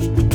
Bye.